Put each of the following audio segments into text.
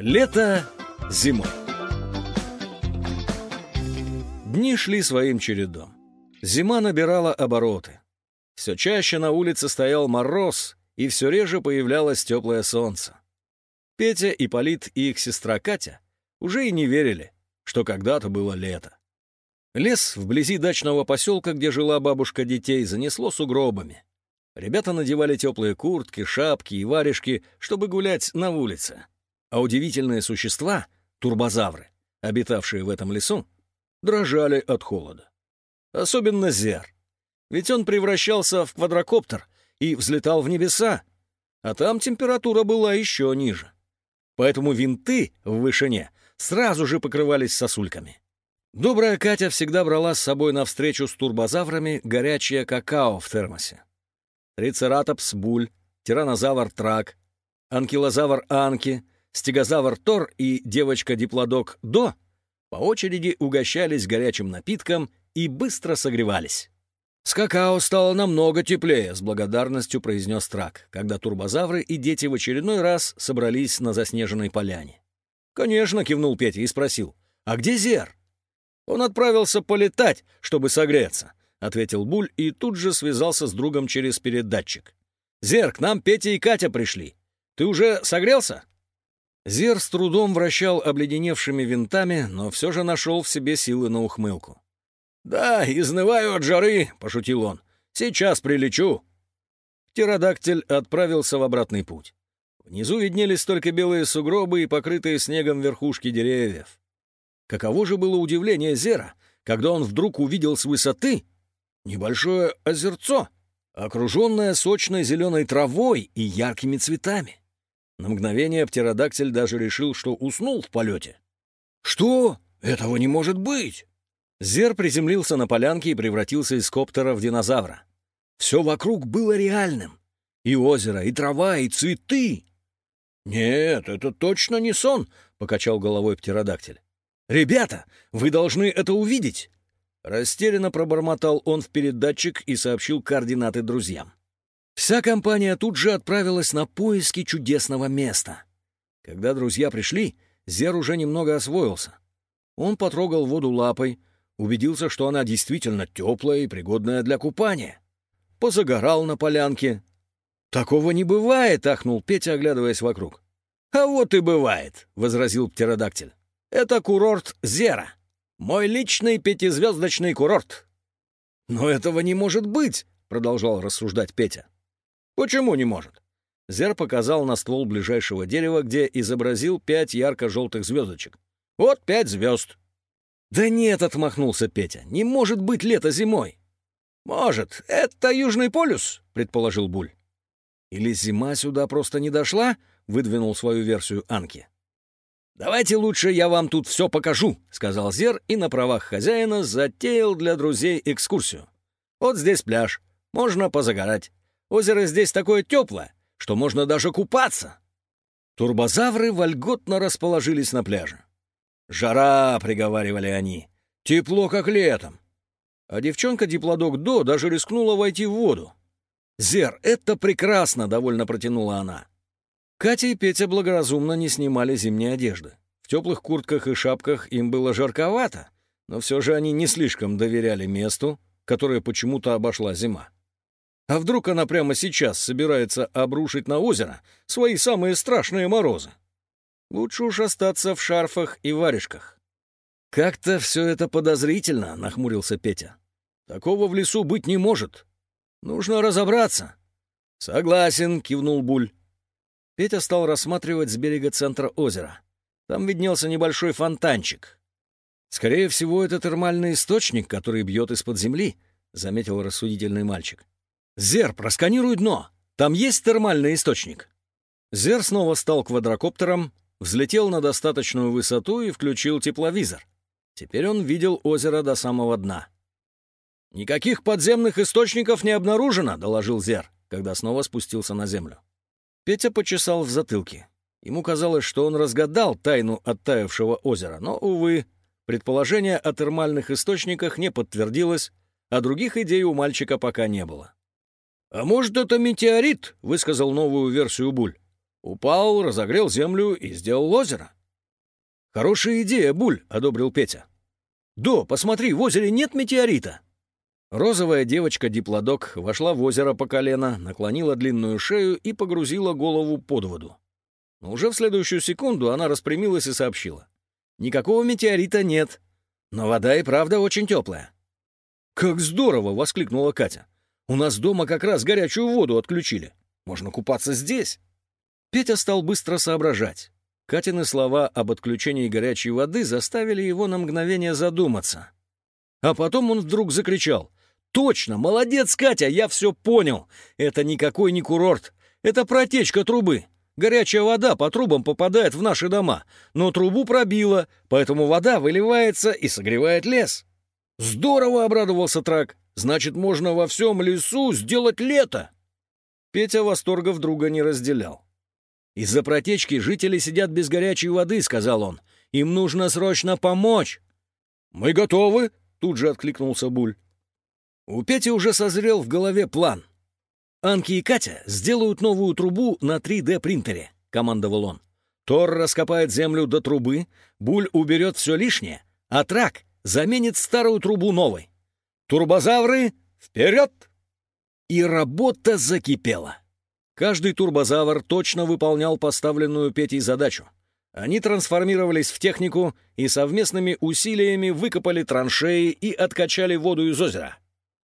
Лето зимой. Дни шли своим чередом. Зима набирала обороты. Все чаще на улице стоял мороз, и все реже появлялось теплое солнце. Петя, Ипполит и их сестра Катя уже и не верили, что когда-то было лето. Лес вблизи дачного поселка, где жила бабушка детей, занесло сугробами. Ребята надевали теплые куртки, шапки и варежки, чтобы гулять на улице а удивительные существа, турбозавры, обитавшие в этом лесу, дрожали от холода. Особенно Зер. Ведь он превращался в квадрокоптер и взлетал в небеса, а там температура была еще ниже. Поэтому винты в вышине сразу же покрывались сосульками. Добрая Катя всегда брала с собой на встречу с турбозаврами горячее какао в термосе. Трицератопс Буль, тиранозавр Трак, анкилозавр Анки — стегозавр Тор и девочка-диплодок До по очереди угощались горячим напитком и быстро согревались. «С какао стало намного теплее», — с благодарностью произнес Трак, когда турбозавры и дети в очередной раз собрались на заснеженной поляне. «Конечно», — кивнул Петя и спросил, «а где Зер?» «Он отправился полетать, чтобы согреться», — ответил Буль и тут же связался с другом через передатчик. «Зер, к нам Петя и Катя пришли. Ты уже согрелся?» Зер с трудом вращал обледеневшими винтами, но все же нашел в себе силы на ухмылку. «Да, изнываю от жары», — пошутил он. «Сейчас прилечу». Птеродактиль отправился в обратный путь. Внизу виднелись только белые сугробы и покрытые снегом верхушки деревьев. Каково же было удивление Зера, когда он вдруг увидел с высоты небольшое озерцо, окруженное сочной зеленой травой и яркими цветами. На мгновение птеродактиль даже решил, что уснул в полете. «Что? Этого не может быть!» Зер приземлился на полянке и превратился из коптера в динозавра. Все вокруг было реальным. И озеро, и трава, и цветы. «Нет, это точно не сон», — покачал головой птеродактиль. «Ребята, вы должны это увидеть!» Растерянно пробормотал он в передатчик и сообщил координаты друзьям. Вся компания тут же отправилась на поиски чудесного места. Когда друзья пришли, Зер уже немного освоился. Он потрогал воду лапой, убедился, что она действительно теплая и пригодная для купания. Позагорал на полянке. «Такого не бывает!» — ахнул Петя, оглядываясь вокруг. «А вот и бывает!» — возразил птеродактиль. «Это курорт Зера. Мой личный пятизвездочный курорт». «Но этого не может быть!» — продолжал рассуждать Петя. «Почему не может?» Зер показал на ствол ближайшего дерева, где изобразил пять ярко-желтых звездочек. «Вот пять звезд». «Да нет», — отмахнулся Петя, — «не может быть лето зимой». «Может, это Южный полюс», — предположил Буль. «Или зима сюда просто не дошла?» — выдвинул свою версию Анки. «Давайте лучше я вам тут все покажу», — сказал Зер и на правах хозяина затеял для друзей экскурсию. «Вот здесь пляж, можно позагорать. Озеро здесь такое теплое, что можно даже купаться. Турбозавры вольготно расположились на пляже. «Жара!» — приговаривали они. «Тепло, как летом!» А девчонка-диплодок До даже рискнула войти в воду. «Зер, это прекрасно!» — довольно протянула она. Катя и Петя благоразумно не снимали зимней одежды. В теплых куртках и шапках им было жарковато, но все же они не слишком доверяли месту, которое почему-то обошла зима. А вдруг она прямо сейчас собирается обрушить на озеро свои самые страшные морозы? Лучше уж остаться в шарфах и варежках. «Как-то все это подозрительно», — нахмурился Петя. «Такого в лесу быть не может. Нужно разобраться». «Согласен», — кивнул Буль. Петя стал рассматривать с берега центра озера. Там виднелся небольшой фонтанчик. «Скорее всего, это термальный источник, который бьет из-под земли», — заметил рассудительный мальчик. «Зер, просканируй дно! Там есть термальный источник!» Зер снова стал квадрокоптером, взлетел на достаточную высоту и включил тепловизор. Теперь он видел озеро до самого дна. «Никаких подземных источников не обнаружено», — доложил Зер, когда снова спустился на землю. Петя почесал в затылке. Ему казалось, что он разгадал тайну оттаившего озера, но, увы, предположение о термальных источниках не подтвердилось, а других идей у мальчика пока не было. «А может, это метеорит?» — высказал новую версию Буль. Упал, разогрел землю и сделал озеро. «Хорошая идея, Буль», — одобрил Петя. «До, посмотри, в озере нет метеорита». Розовая девочка-диплодок вошла в озеро по колено, наклонила длинную шею и погрузила голову под воду. Но уже в следующую секунду она распрямилась и сообщила. «Никакого метеорита нет, но вода и правда очень теплая». «Как здорово!» — воскликнула Катя. «У нас дома как раз горячую воду отключили. Можно купаться здесь». Петя стал быстро соображать. Катины слова об отключении горячей воды заставили его на мгновение задуматься. А потом он вдруг закричал. «Точно! Молодец, Катя! Я все понял! Это никакой не курорт! Это протечка трубы! Горячая вода по трубам попадает в наши дома, но трубу пробило, поэтому вода выливается и согревает лес!» «Здорово!» — обрадовался Трак. «Значит, можно во всем лесу сделать лето!» Петя восторгов друга не разделял. «Из-за протечки жители сидят без горячей воды», — сказал он. «Им нужно срочно помочь». «Мы готовы», — тут же откликнулся Буль. У Пети уже созрел в голове план. «Анки и Катя сделают новую трубу на 3D-принтере», — командовал он. «Тор раскопает землю до трубы, Буль уберет все лишнее, а Трак заменит старую трубу новой. Турбозавры, вперед!» И работа закипела. Каждый турбозавр точно выполнял поставленную Петей задачу. Они трансформировались в технику и совместными усилиями выкопали траншеи и откачали воду из озера.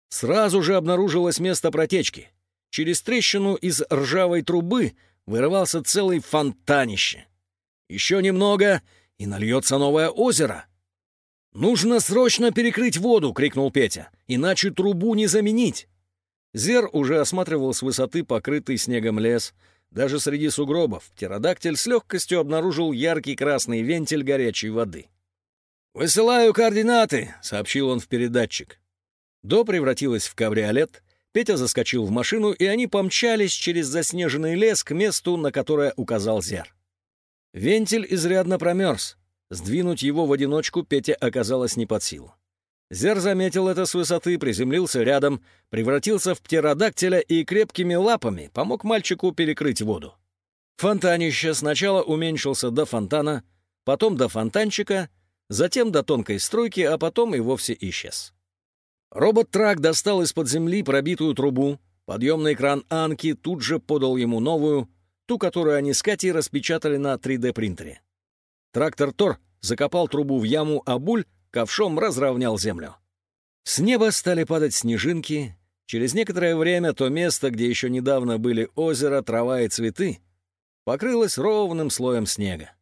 Сразу же обнаружилось место протечки. Через трещину из ржавой трубы вырывался целый фонтанище. Еще немного, и нальется новое озеро. «Нужно срочно перекрыть воду!» — крикнул Петя. «Иначе трубу не заменить!» Зер уже осматривал с высоты покрытый снегом лес. Даже среди сугробов птеродактиль с легкостью обнаружил яркий красный вентиль горячей воды. «Высылаю координаты», — сообщил он в передатчик. До превратилась в кабриолет, Петя заскочил в машину, и они помчались через заснеженный лес к месту, на которое указал Зер. Вентиль изрядно промерз. Сдвинуть его в одиночку Петя оказалось не под силу. Зер заметил это с высоты, приземлился рядом, превратился в птеродактиля и крепкими лапами помог мальчику перекрыть воду. Фонтанище сначала уменьшился до фонтана, потом до фонтанчика, затем до тонкой струйки, а потом и вовсе исчез. Робот-трак достал из-под земли пробитую трубу, подъемный кран Анки тут же подал ему новую, ту, которую они с Катей распечатали на 3D-принтере. Трактор Тор закопал трубу в яму, а Буль ковшом разровнял землю. С неба стали падать снежинки. Через некоторое время то место, где еще недавно были озеро, трава и цветы, покрылось ровным слоем снега.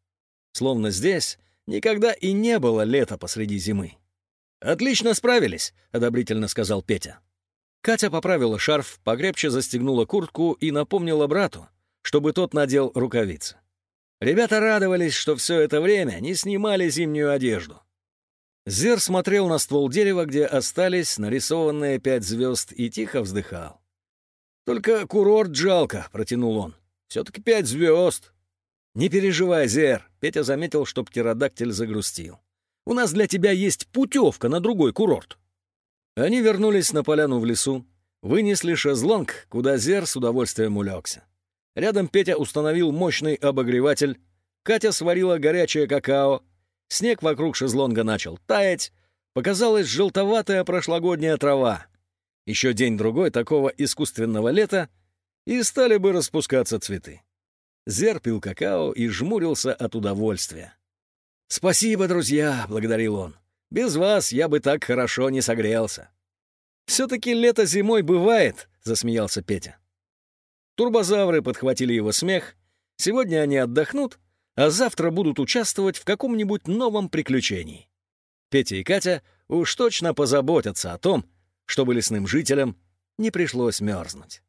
Словно здесь никогда и не было лета посреди зимы. «Отлично справились», — одобрительно сказал Петя. Катя поправила шарф, покрепче застегнула куртку и напомнила брату, чтобы тот надел рукавицы. Ребята радовались, что все это время не снимали зимнюю одежду. Зер смотрел на ствол дерева, где остались нарисованные пять звезд, и тихо вздыхал. «Только курорт жалко», — протянул он. «Все-таки пять звезд». «Не переживай, Зер», — Петя заметил, что птеродактиль загрустил. «У нас для тебя есть путевка на другой курорт». Они вернулись на поляну в лесу, вынесли шезлонг, куда Зер с удовольствием улегся. Рядом Петя установил мощный обогреватель, Катя сварила горячее какао, Снег вокруг шезлонга начал таять, показалась желтоватая прошлогодняя трава. Еще день-другой такого искусственного лета, и стали бы распускаться цветы. Зер пил какао и жмурился от удовольствия. «Спасибо, друзья!» — благодарил он. «Без вас я бы так хорошо не согрелся». «Все-таки лето зимой бывает», — засмеялся Петя. Турбозавры подхватили его смех. Сегодня они отдохнут, а завтра будут участвовать в каком-нибудь новом приключении. Петя и Катя уж точно позаботятся о том, чтобы лесным жителям не пришлось мерзнуть.